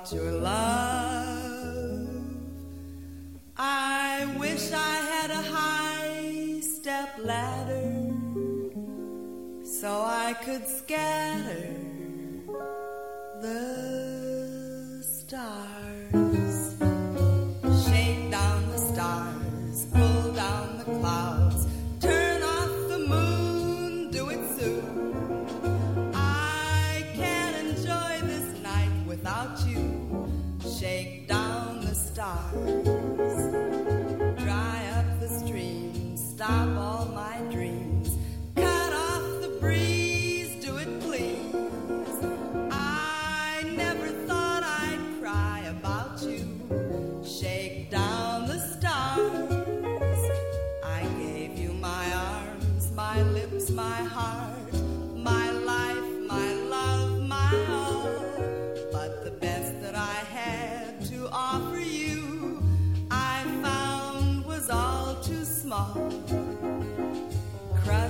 about your love. I wish I had a high step ladder so I could scatter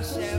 myself.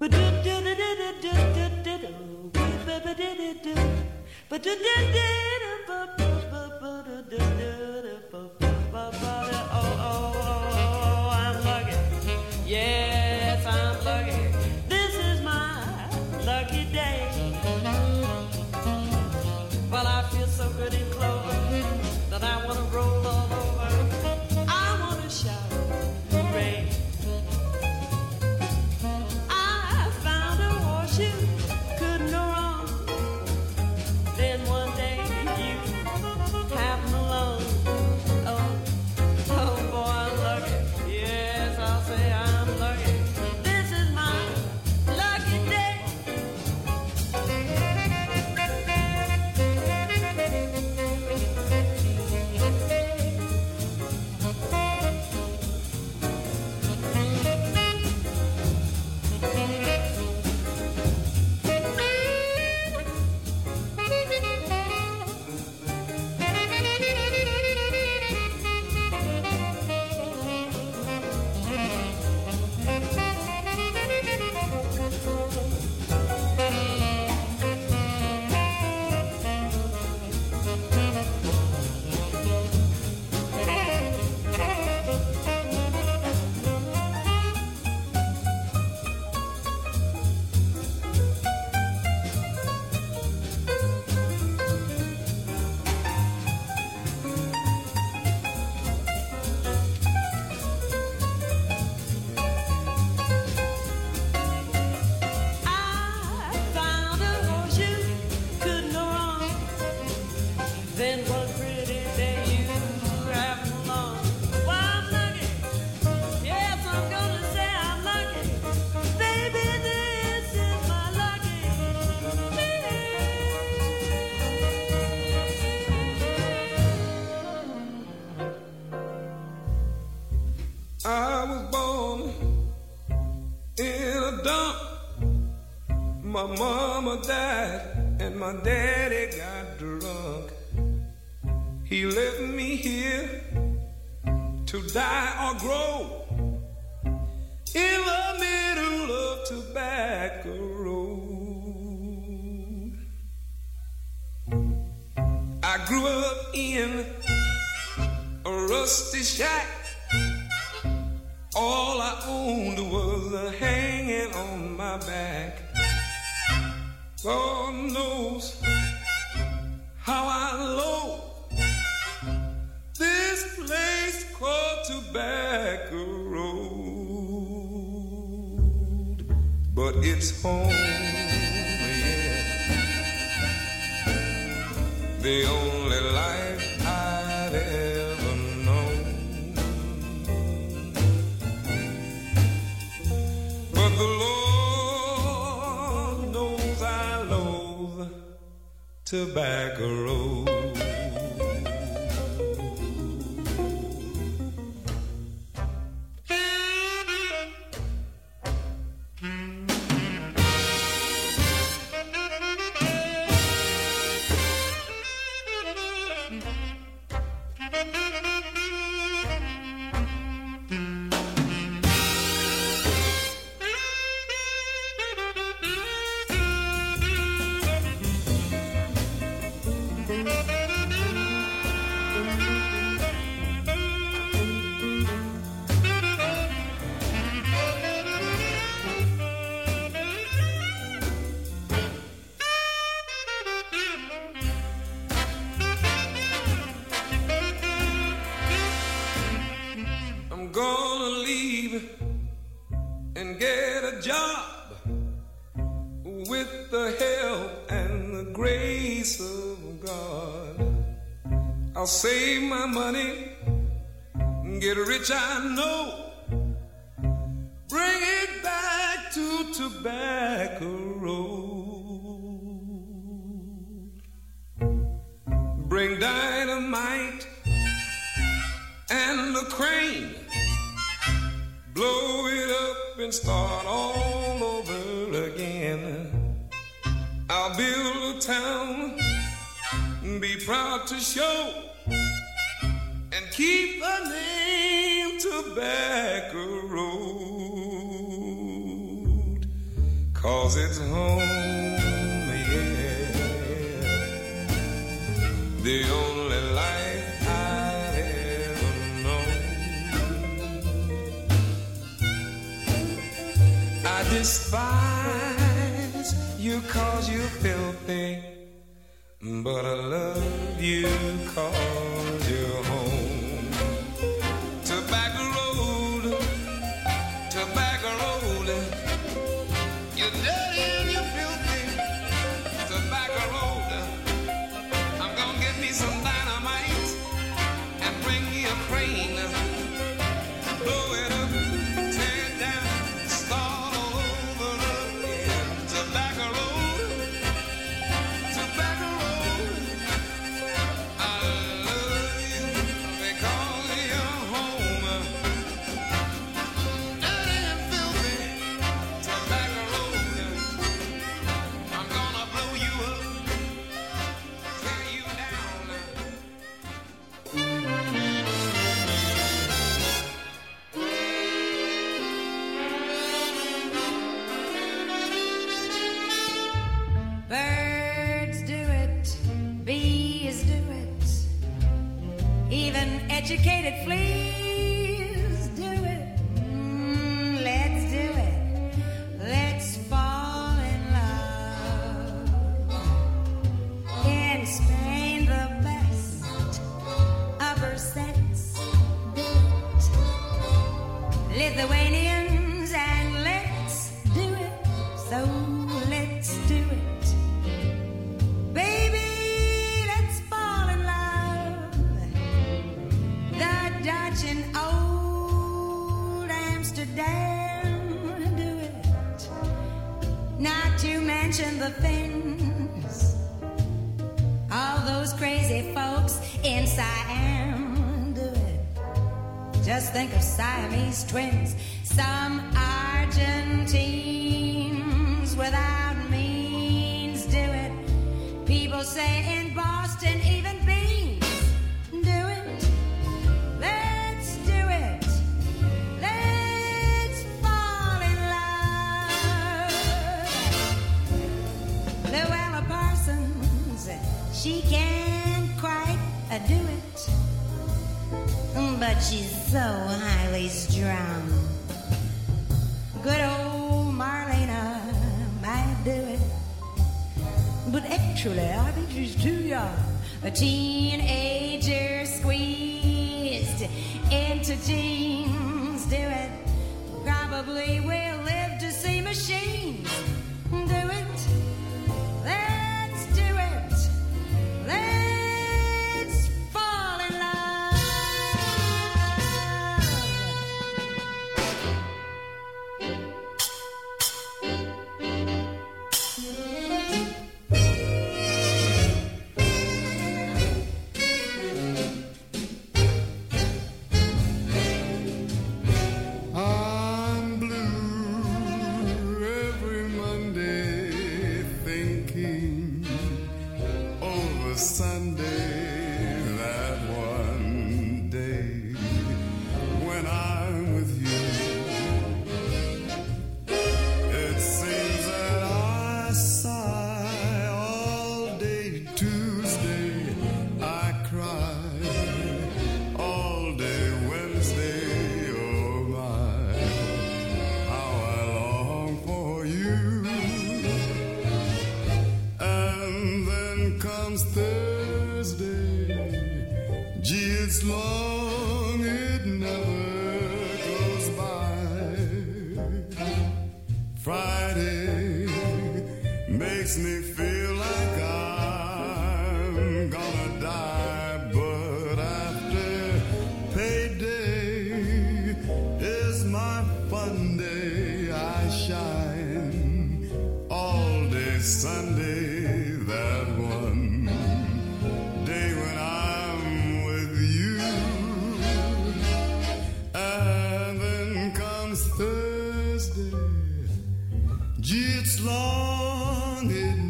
But do do do do, do do do do do, but do do do do. My daddy got drunk. He left me here to die or grow in the middle of Tobacco Road. I grew up in a rusty shack. All I owned was a hanging on my back. God knows how I loathe this place called Tobacco Road. But it's home, yeah. The only life I've ever known. But the Lord Tobacco Road. Rich, I know. Bring it back to Tobacco Road. Bring dynamite and a crane. Blow it up and start all over again. I'll build a town, be proud to show, Cause it's home, yeah. The only life I've ever known. I despise you cause you're filthy, but I love you cause twins. Actually I think she's too young. A teenager squeezed into jeans do it. Probably will live to see machines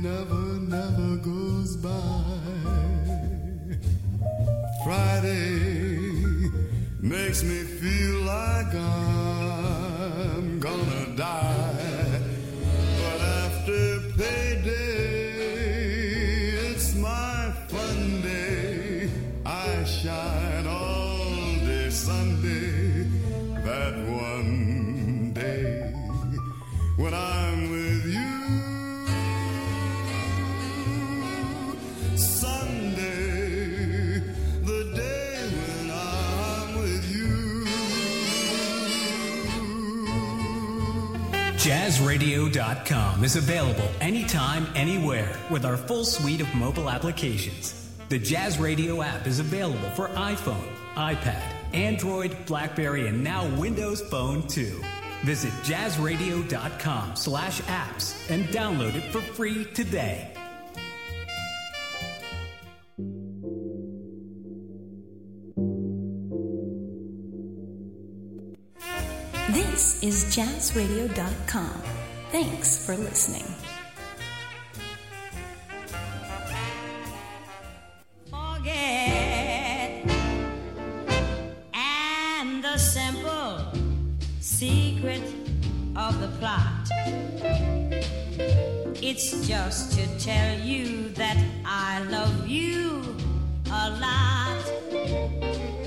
never, never goes by. Friday makes me feel like I'm gonna die. But after payday, JazzRadio.com is available anytime, anywhere with our full suite of mobile applications. The Jazz Radio app is available for iPhone, iPad, Android, Blackberry, and now Windows Phone too. Visit jazzradio.com slash apps and download it for free today. This is jazzradio.com. Thanks for listening. forget and the simple secret of the plot it's just to tell you that i love you a lot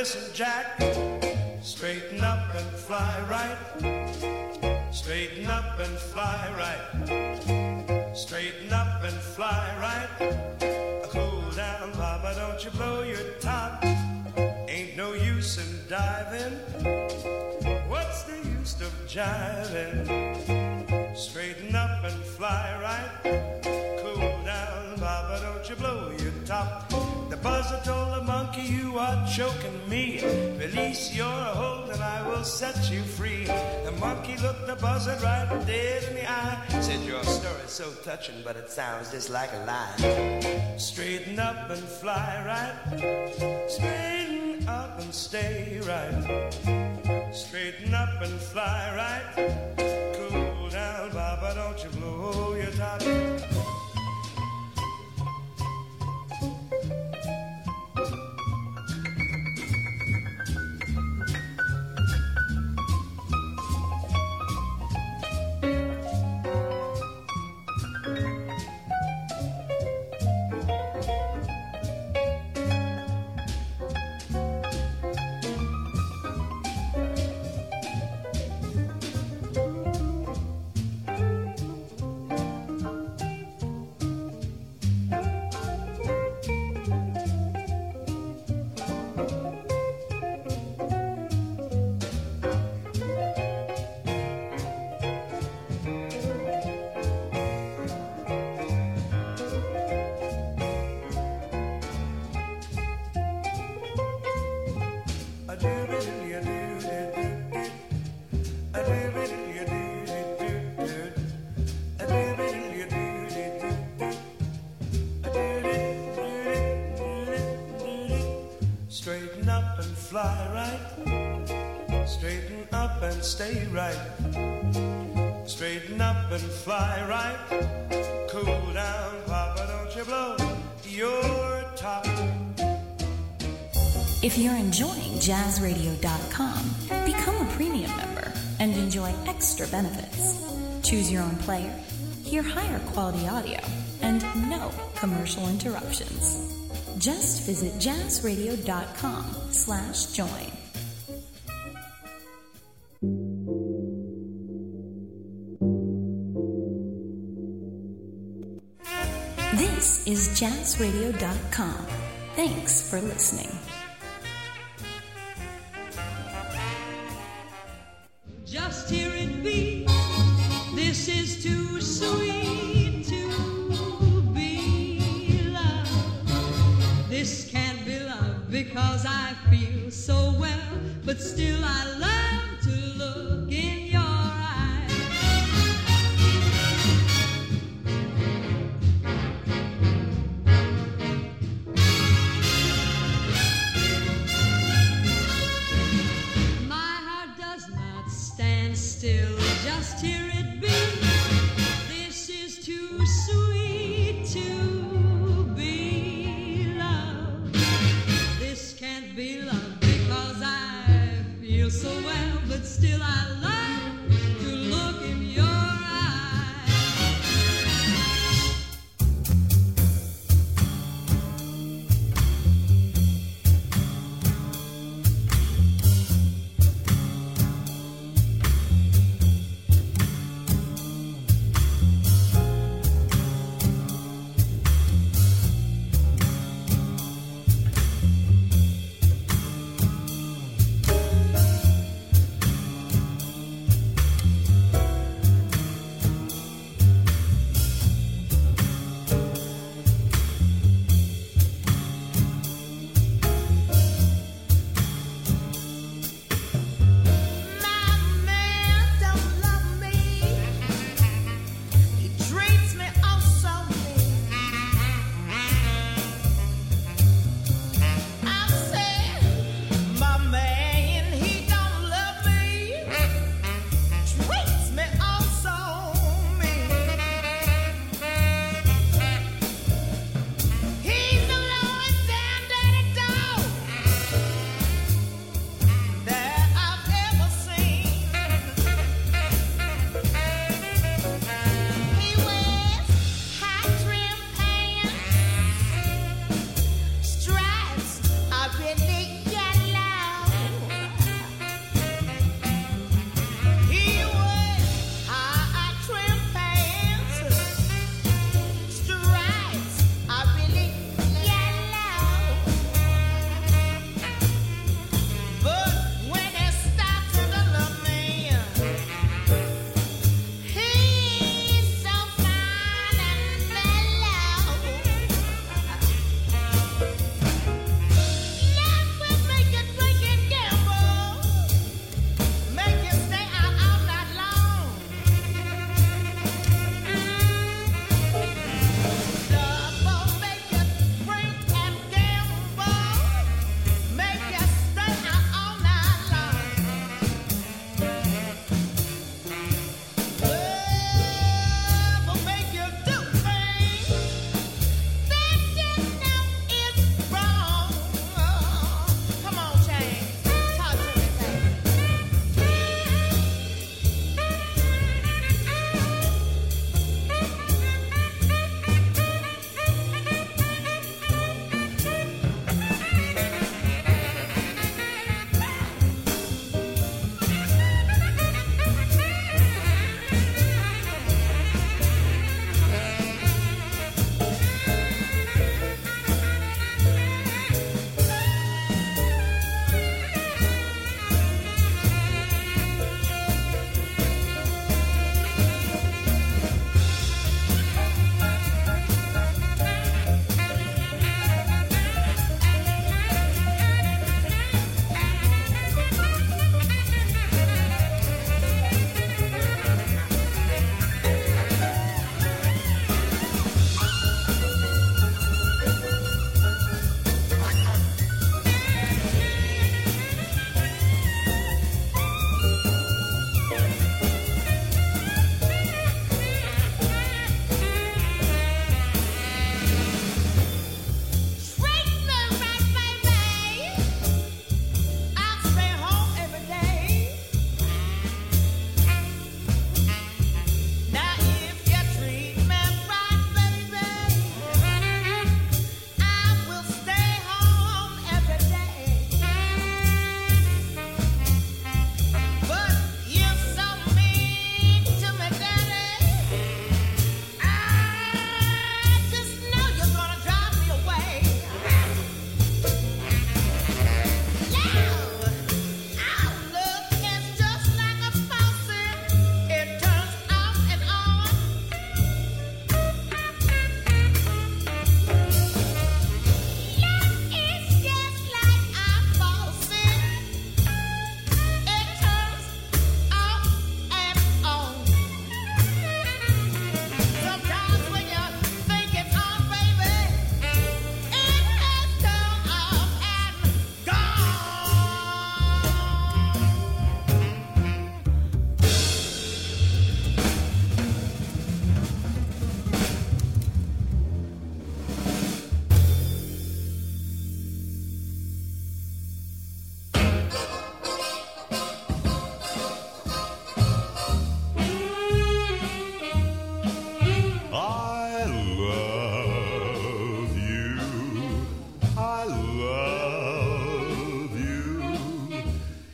listen, Jack. Straighten up and fly right. Straighten up and fly right. Set you free. The monkey looked the buzzard right dead in the eye. Said, Your story's so touching, but it sounds just like a lie. Straighten up and fly right. Straighten up and stay right. Straighten up and fly right. Cool down, Papa, don't you blow your top. Stay right. Straighten up and fly right. Cool down, Papa, don't you blow your top. If you're enjoying jazzradio.com, become a premium member and enjoy extra benefits. Choose your own player, hear higher quality audio, and no commercial interruptions. Just visit jazzradio.com slash join. jazzradio.com. Thanks for listening. Just hear it beat. This is too sweet to be loved. This can't be love because I feel so well, but still I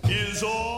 is all.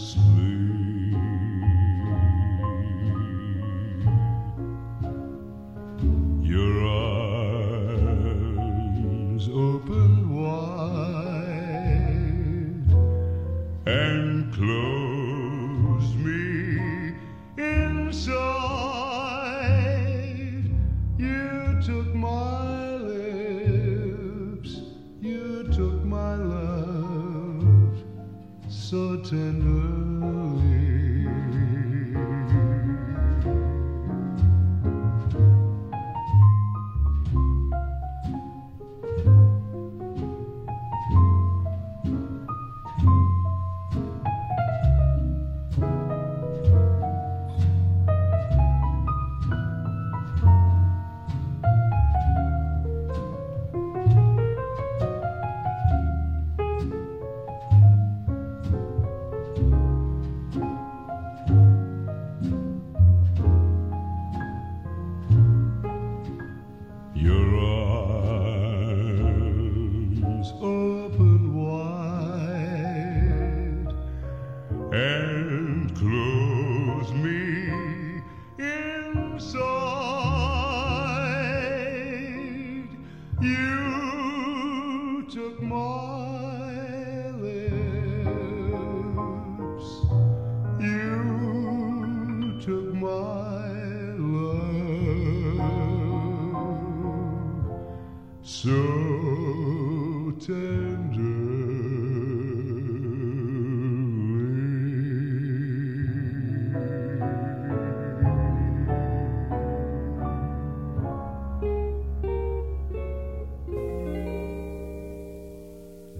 sleep.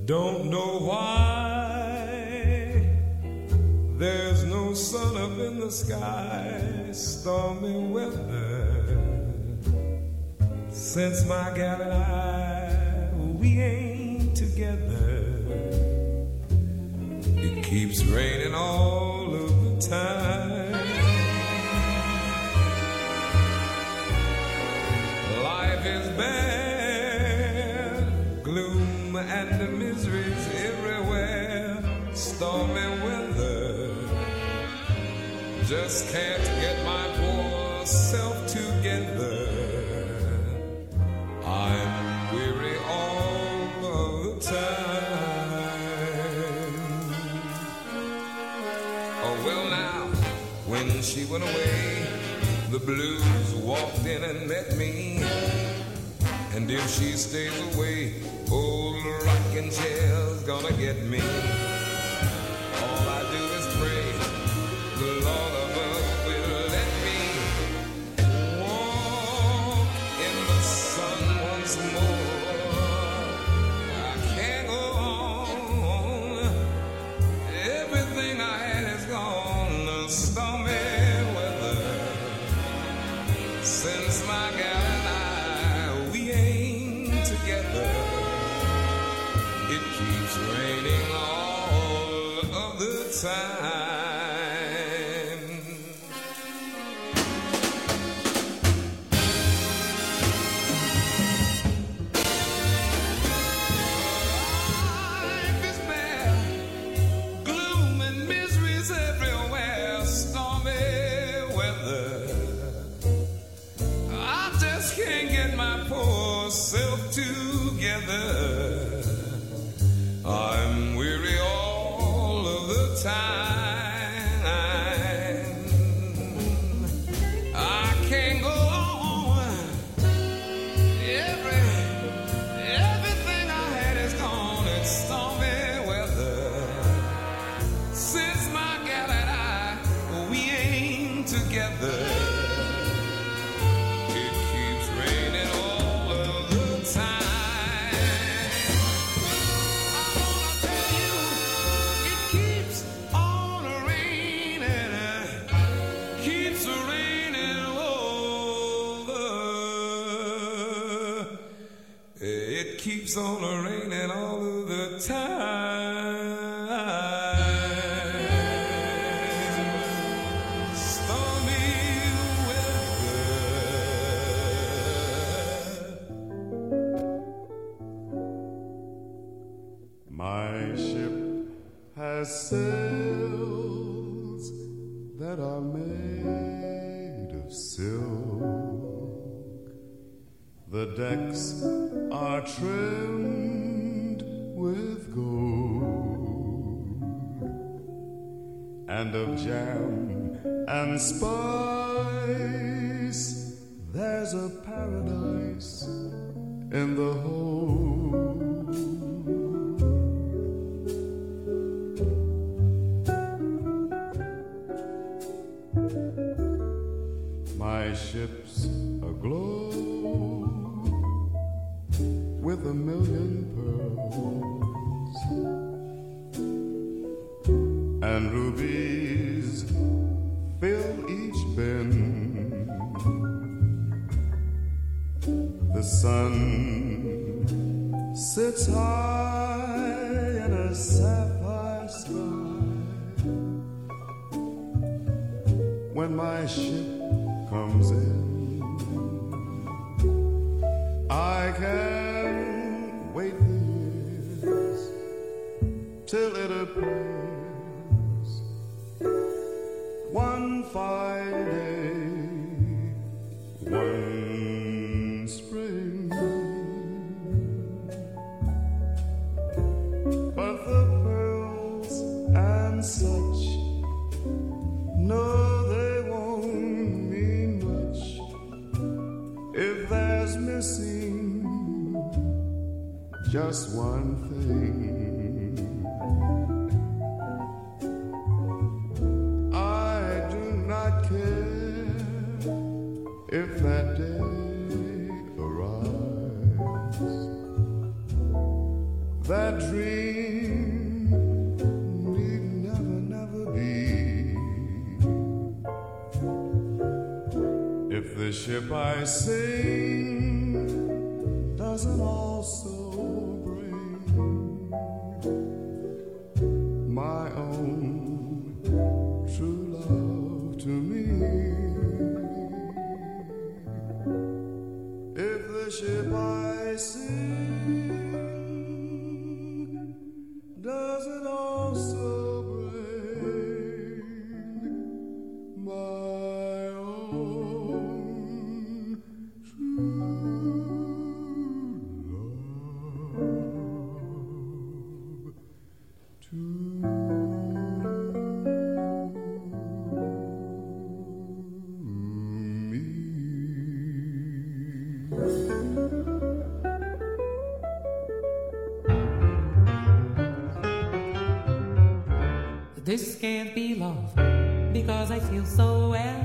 Don't know why there's no sun up in the sky, stormy weather. Since my gal and I, we ain't together. It keeps raining all stormy weather. Just can't get my poor self together. I'm weary all of the time. Oh, well, now, when she went away, the blues walked in and met me. And if she stays away, old rocking chair's gonna get me. together. I'm and spoil. sun sits high in a sapphire sky. When my ship comes in, I can wait the years till it appears. One fire. just one thing. I do not care if that day arrives. That dream need never, never be. If the ship I sing doesn't also This can't be love because I feel so well.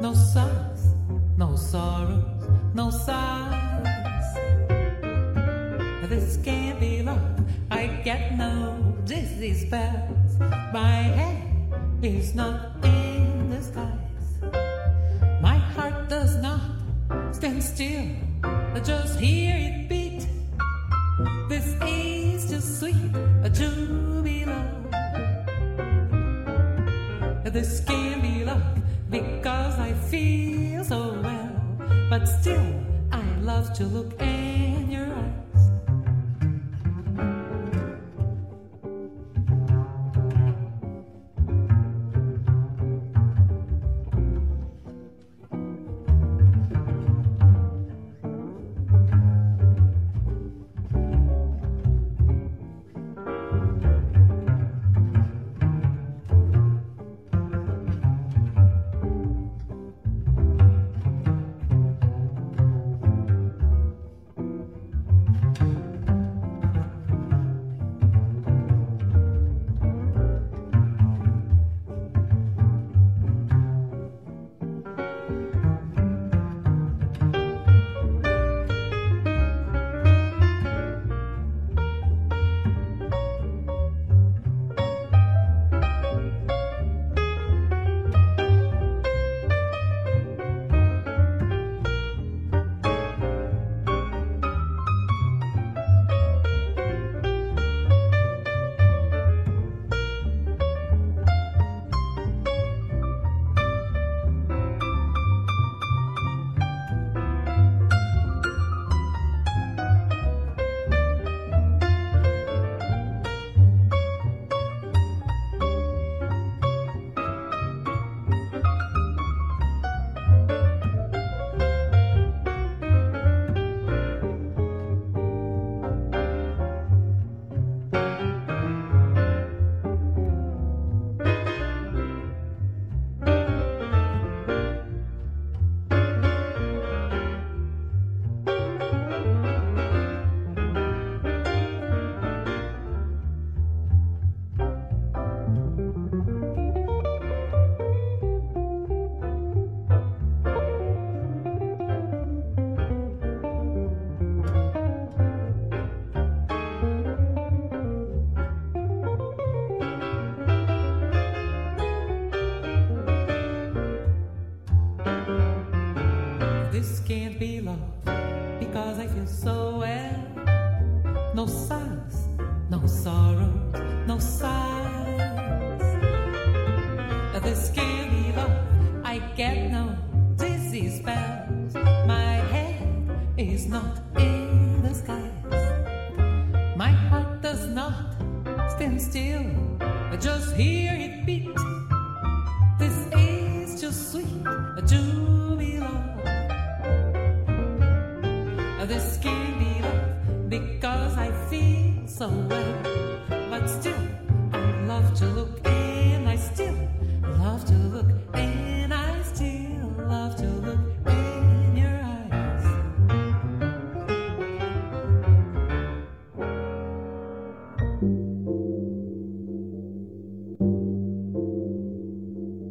No sighs, no sorrows, no sighs. This can't be love. I get no dizzy spells. My head is not in the sky. still, I just hear it.